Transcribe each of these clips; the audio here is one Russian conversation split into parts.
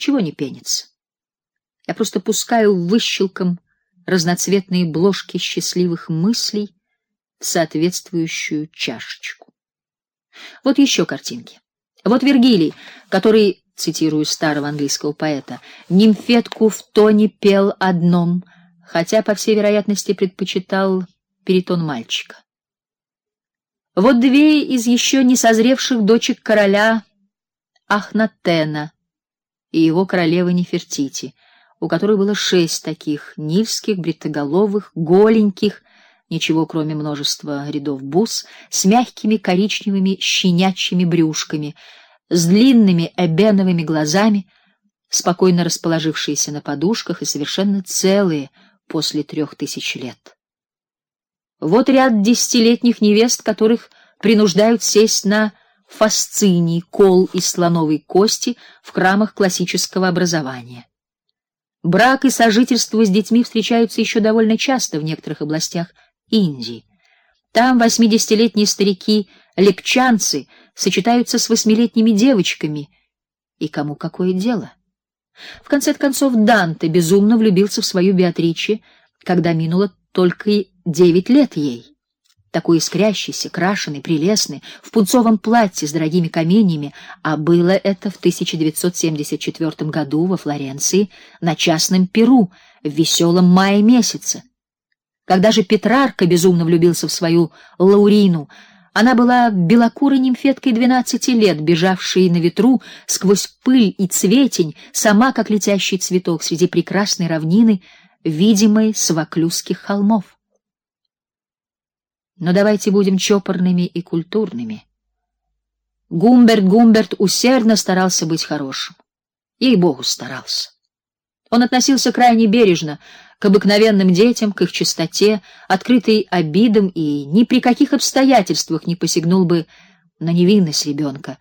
ничего не пенится. Я просто пускаю выщелком разноцветные бложки счастливых мыслей в соответствующую чашечку. Вот еще картинки. Вот Вергилий, который, цитирую старого английского поэта, нимфетку в тоне пел одном, хотя по всей вероятности предпочитал перитон мальчика. Вот две из еще не созревших дочек короля Ахнатена и его королевы Нефертити, у которой было шесть таких нильских бритоголовых, голеньких, ничего кроме множества рядов бус, с мягкими коричневыми щенячьими брюшками, с длинными эбеновыми глазами, спокойно расположившиеся на подушках и совершенно целые после трех тысяч лет. Вот ряд десятилетних невест, которых принуждают сесть на фасциний, кол из слоновой кости в храмах классического образования. Брак и сожительство с детьми встречаются еще довольно часто в некоторых областях Индии. Там восьмидесятилетние старики лепчанцы сочетаются с восьмилетними девочками, и кому какое дело? В конце концов Данте безумно влюбился в свою Беатриче, когда минуло только девять лет ей. Такой искрящийся, крашеный, прелестный, в пунцовом платье с дорогими каменьями, а было это в 1974 году во Флоренции на частном перу в веселом мае месяце. Когда же Петрарка безумно влюбился в свою Лаурину, она была белокурой нимфеткой двенадцати лет, бежавшей на ветру сквозь пыль и цветень, сама как летящий цветок среди прекрасной равнины, видимой с Ваклюзских холмов. Но давайте будем чопорными и культурными. Гумберт Гумберт усердно старался быть хорошим. Ей-богу, старался. Он относился крайне бережно к обыкновенным детям, к их чистоте, открытой обидам и ни при каких обстоятельствах не посягнул бы на невинность ребенка,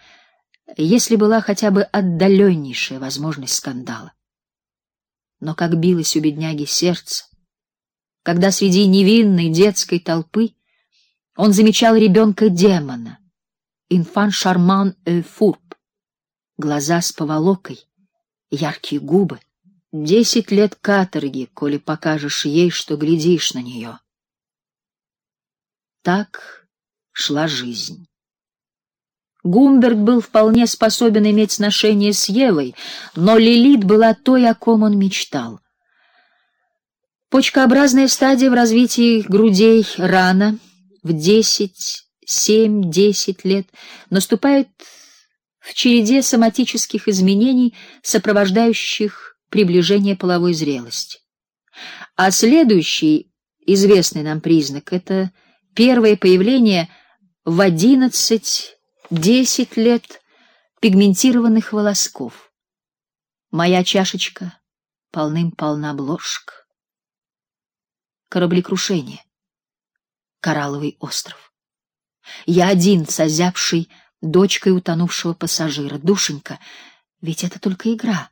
если была хотя бы отдаленнейшая возможность скандала. Но как билось у бедняги сердце, когда среди невинной детской толпы он замечал ребенка-демона, инфан шарман э фурб, глаза с поволокой, яркие губы. Десять лет каторги, коли покажешь ей, что глядишь на нее. Так шла жизнь. Гумберт был вполне способен иметь сношение с Евой, но Лилит была той, о ком он мечтал. Почкообразная стадия в развитии грудей рано, в десять, семь, десять лет, наступает в череде соматических изменений, сопровождающих приближение половой зрелости. А следующий известный нам признак это первое появление в 11-10 лет пигментированных волосков. Моя чашечка полным-полна блошек. Кораблекрушение. Коралловый остров. Я один, созябший дочкой утонувшего пассажира, душенька, ведь это только игра.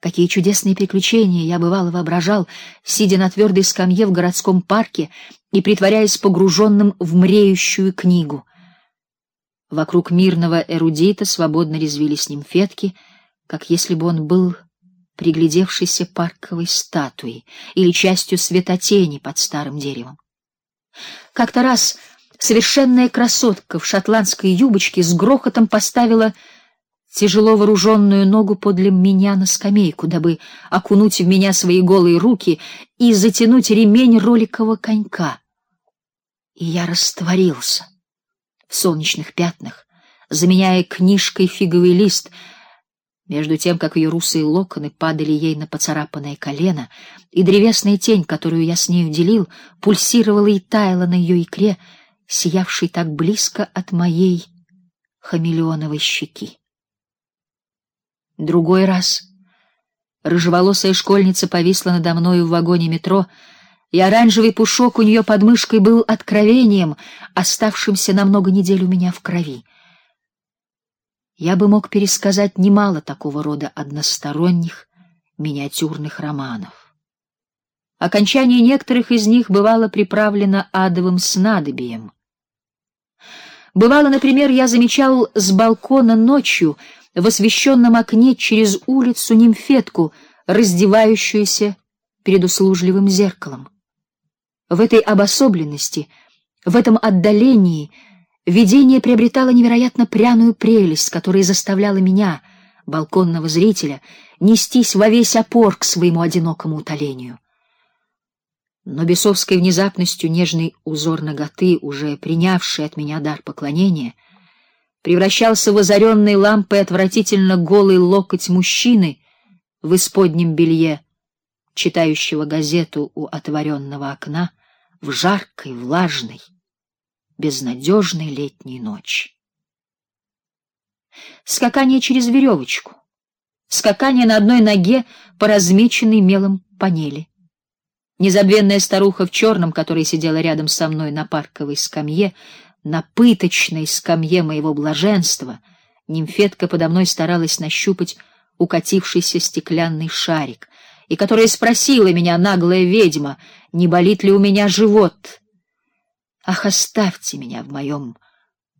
Какие чудесные приключения я бывало воображал, сидя на твердой скамье в городском парке и притворяясь погруженным в мреющую книгу. Вокруг мирного эрудита свободно резвились нимфетки, как если бы он был приглядевшейся парковой статуей или частью светотени под старым деревом. Как-то раз совершенная красотка в шотландской юбочке с грохотом поставила тяжело вооруженную ногу подле меня на скамейку, дабы окунуть в меня свои голые руки и затянуть ремень роликового конька. И я растворился в солнечных пятнах, заменяя книжкой фиговый лист, между тем как ее русые локоны падали ей на поцарапанное колено, и древесная тень, которую я с нею делил, пульсировала и таяла на ее икре, сиявшей так близко от моей хамелеоновой щеки. Другой раз рыжеволосая школьница повисла надо мною в вагоне метро, и оранжевый пушок у нее под мышкой был откровением, оставшимся на много недель у меня в крови. Я бы мог пересказать немало такого рода односторонних миниатюрных романов. Окончание некоторых из них бывало приправлено адовым снадобьем. Бывало, например, я замечал с балкона ночью в освещенном окне через улицу нимфетку, раздевающуюся перед услужливым зеркалом. В этой обособленности, в этом отдалении видение приобретало невероятно пряную прелесть, которая заставляла меня, балконного зрителя, нестись во весь опор к своему одинокому утолению. Но бесовской внезапностью нежный узор наготы, уже принявший от меня дар поклонения, превращался в озаренный лампой отвратительно голый локоть мужчины в исподнем белье, читающего газету у отворенного окна, в жаркой, влажной, безнадежной летней ночи. Скакание через веревочку, скакание на одной ноге по размеченной мелом панели. Незабвенная старуха в черном, которая сидела рядом со мной на парковой скамье, на пыточной скамье моего блаженства, нимфетка подо мной старалась нащупать укатившийся стеклянный шарик, и которая спросила меня, наглая ведьма, не болит ли у меня живот. Ах, оставьте меня в моем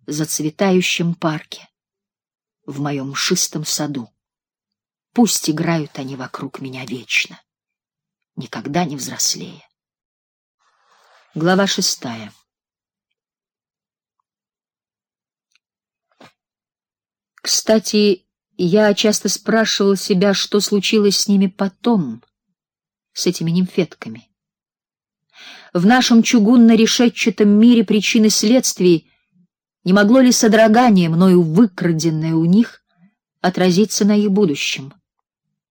зацветающем парке, в моем шистом саду. Пусть играют они вокруг меня вечно, никогда не взрослея. Глава шестая. Кстати, я часто спрашивала себя, что случилось с ними потом, с этими нимфетками. В нашем чугунно-решетчатом мире причины следствий не могло ли содрогание, мною выкраденное у них, отразиться на их будущем?